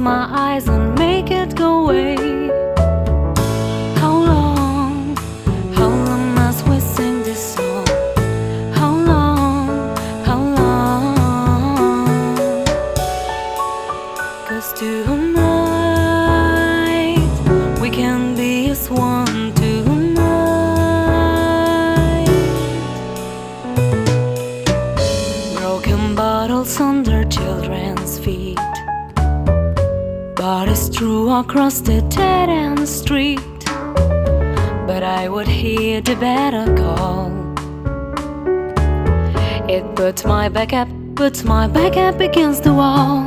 my eyes and make it go away. How long, how long must we sing this song? How long, how long? Cause tonight we can be as one tonight. Broken bottles under children's feet. Bodies threw across the dead end street. But I would hear the better call. It puts my back up, puts my back up against the wall.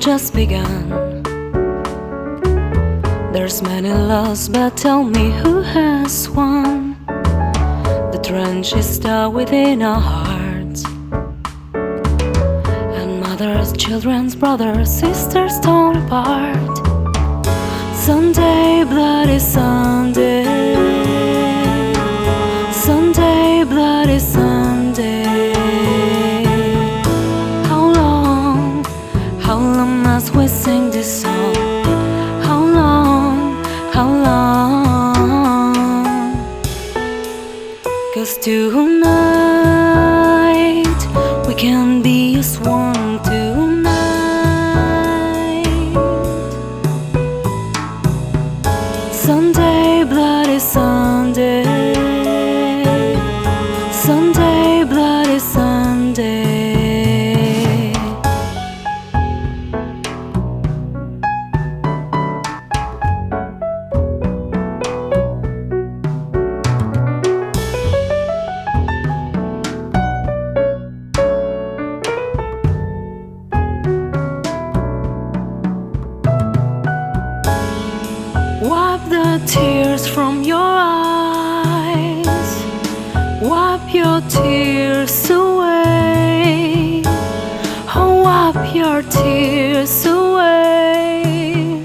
Just begun. There's many lost, but tell me who has won. The trench is still within our hearts. And mothers, children's brothers, sisters torn apart. Sunday, bloody. Sunday, long must we sing this song? How long, how long? Cause tonight we can be as one tonight. Sunday, tears from your eyes. Wipe your tears away. Oh, wipe your tears away.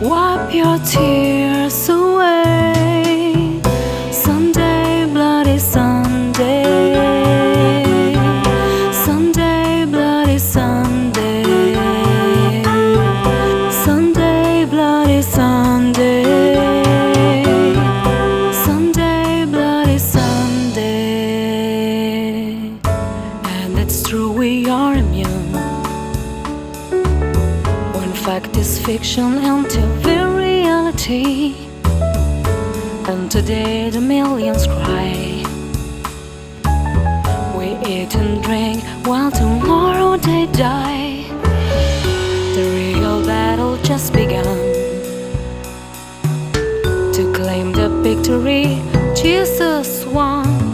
Wipe your tears away. Sunday, bloody Sunday. Sunday, bloody Sunday. Sunday, bloody Sunday. It's true, we are immune. When fact is fiction until the reality. And today the millions cry. We eat and drink while tomorrow they die. The real battle just begun. To claim the victory, Jesus won.